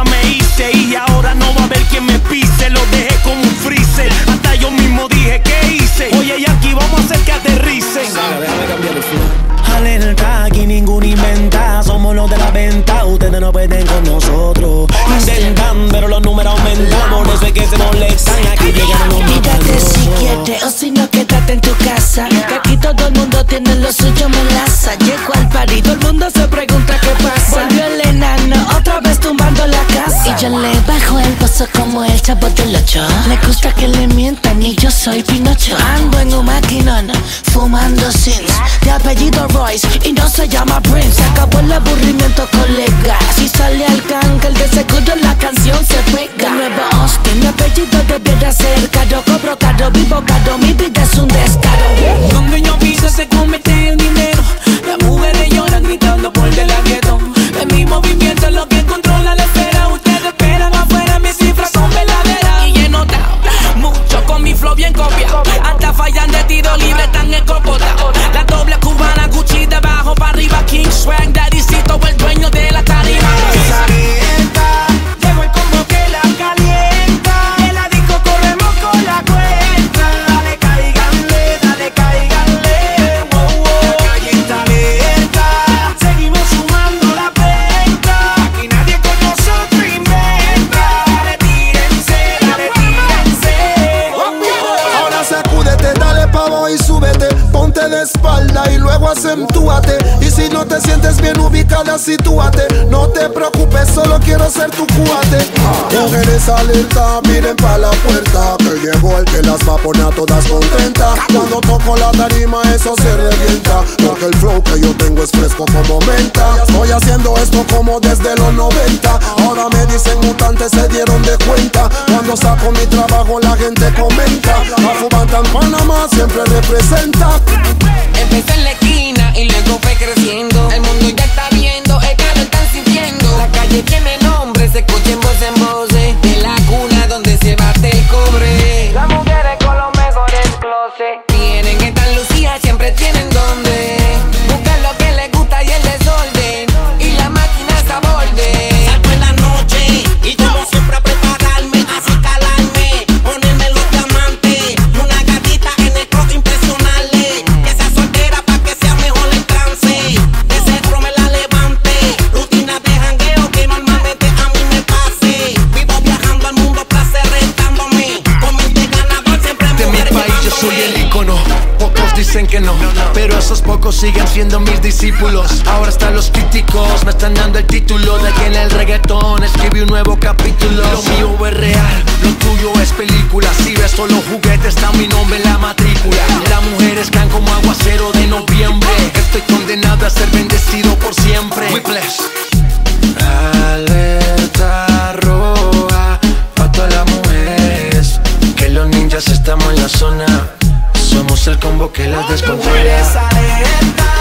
me hice y ahora no va a haber quien me pise. Lo de Le gusta que le mientan y yo soy Pinocho. Ando en un maquinón, fumando sins De apellido Royce y no se llama Prince. Se acabó el aburrimiento colega. Si sale al el de seguro la canción se pega. Nuevo Austin, mi apellido debiera ser caro Cobro caro, vivo caro, mi vida es un luego acentúate. Y si no te sientes bien ubicada, sitúate. No te preocupes, solo quiero ser tu cuate. Mujeres alerta, miren pa' la puerta. Que llegó el que las va a poner todas contentas. Cuando toco la tarima, eso se revienta. Porque el flow que yo tengo es fresco como menta. Estoy haciendo esto como desde los 90. Ahora me dicen mutantes, se dieron de cuenta. Cuando saco mi trabajo, la gente comenta. Afubanta en Panamá siempre representa. Empecé en la esquina y luego fue creciendo. El mundo ya está viendo, el lo están sintiendo. La calle tiene nombre, se escucha en voz en siendo mis discípulos. Ahora están los críticos, me están dando el título de que en el reggaetón escribí un nuevo capítulo. Lo mío es real, lo tuyo es película. Si ves solo juguetes, está mi nombre en la matrícula. Las mujeres caen como aguacero de noviembre. Estoy condenado a ser bendecido por siempre. Alerta roja pa' todas las mujeres Que los ninjas estamos en la zona Somos el combo que las descontrola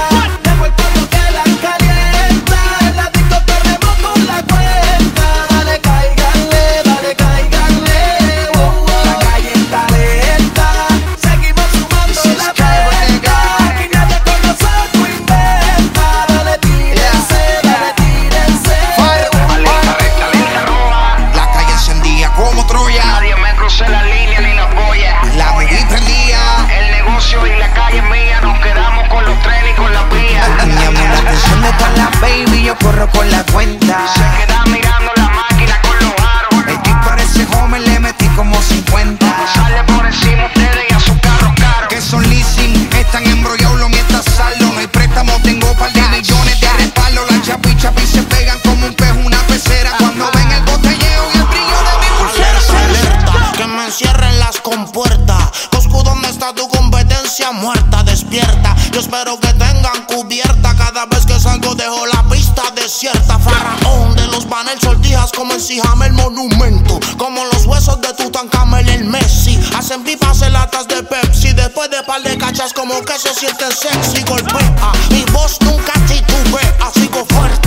las compuertas. Coscu, ¿dónde está tu competencia muerta? Despierta. Yo espero que tengan cubierta. Cada vez que salgo dejo la pista desierta. Faraón de los panel sortijas como en Sijame el monumento. Como los huesos de Tutankamel el Messi. Hacen pipas en latas de Pepsi. Después de par de cachas como que se sienten sexy. Golpea. Mi voz nunca titubea. Sigo fuerte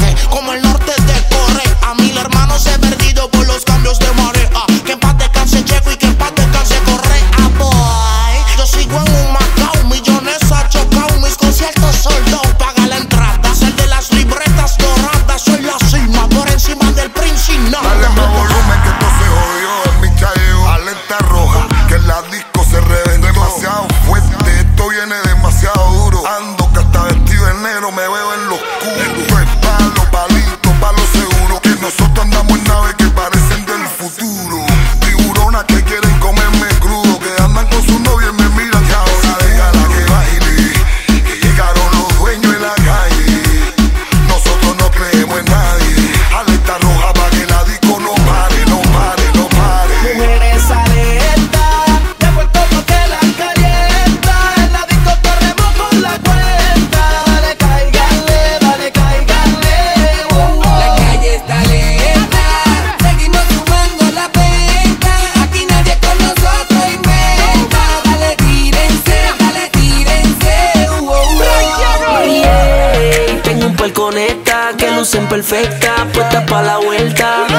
perfecta, puesta pa' la vuelta. Yeah.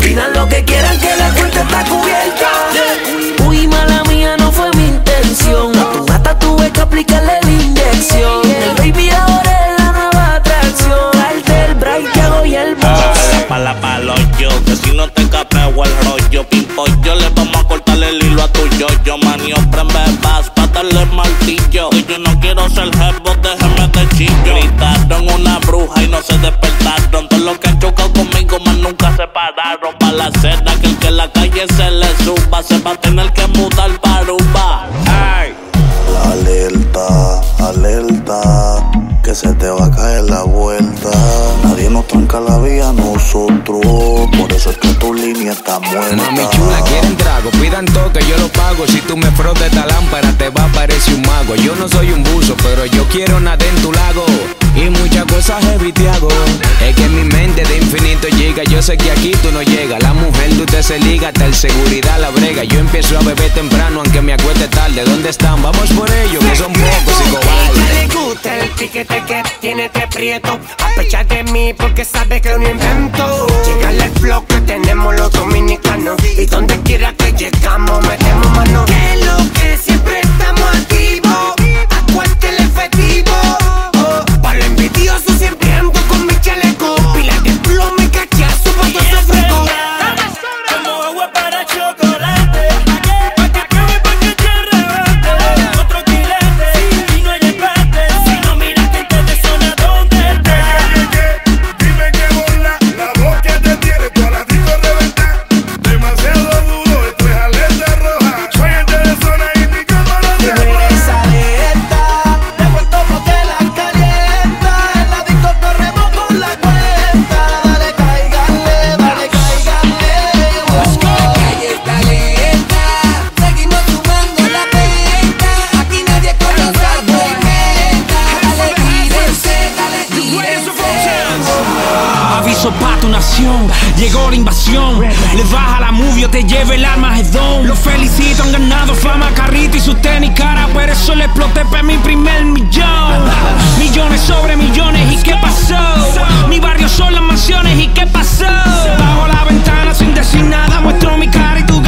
Pidan lo que quieran que la cuenta está cubierta. Uy, mala mía, no fue mi intención. A tu gata tuve que aplicarle la inyección. El baby ahora es la nueva atracción. El bright que hago y el boss. Pala palo yo, que si no te capeo el rollo, pimpo yo le vamos a cortarle el hilo a tu yo, yo maniobra en bebas pa' darle martillo. Y yo no quiero ser jefe, de chillo. Gritaron una bruja y no se despertaron. Todos los que han chocado conmigo más nunca se pararon. Pa' la cena que el que en la calle se le suba, se va a tener que mudar para Aruba. Ay. Alerta, alerta, que se te va a caer la vuelta. Nadie nos tranca la vía, nosotros. Por eso es que tu línea está muerta. Mami chula, quieren trago, pidan toque, yo lo pago. Si tú me frotas esta lámpara, te parecer un mago. Yo no soy un buzo, pero yo quiero nada en tu lago. Y muchas cosas heavy te hago. Es que mi mente de infinito llega. Yo sé que aquí tú no llegas. La mujer de usted se liga, hasta el seguridad la brega. Yo empiezo a beber temprano, aunque me acueste tarde. ¿Dónde están? Vamos por ellos, que son pocos y cobardes. le gusta el piquete que tiene este prieto. A pesar de mí, porque sabe que un invento. Llega el flow que tenemos los dominicanos. Y donde quiera llegó la invasión. Le baja la movie te lleve el Armagedón. Los felicito, han ganado fama, carrito y su tenis cara. Pero eso le exploté pa' mi primer millón. Millones sobre millones, ¿y qué pasó? Mi barrio son las mansiones, ¿y qué pasó? Bajo la ventana sin decir nada, muestro mi cara y tu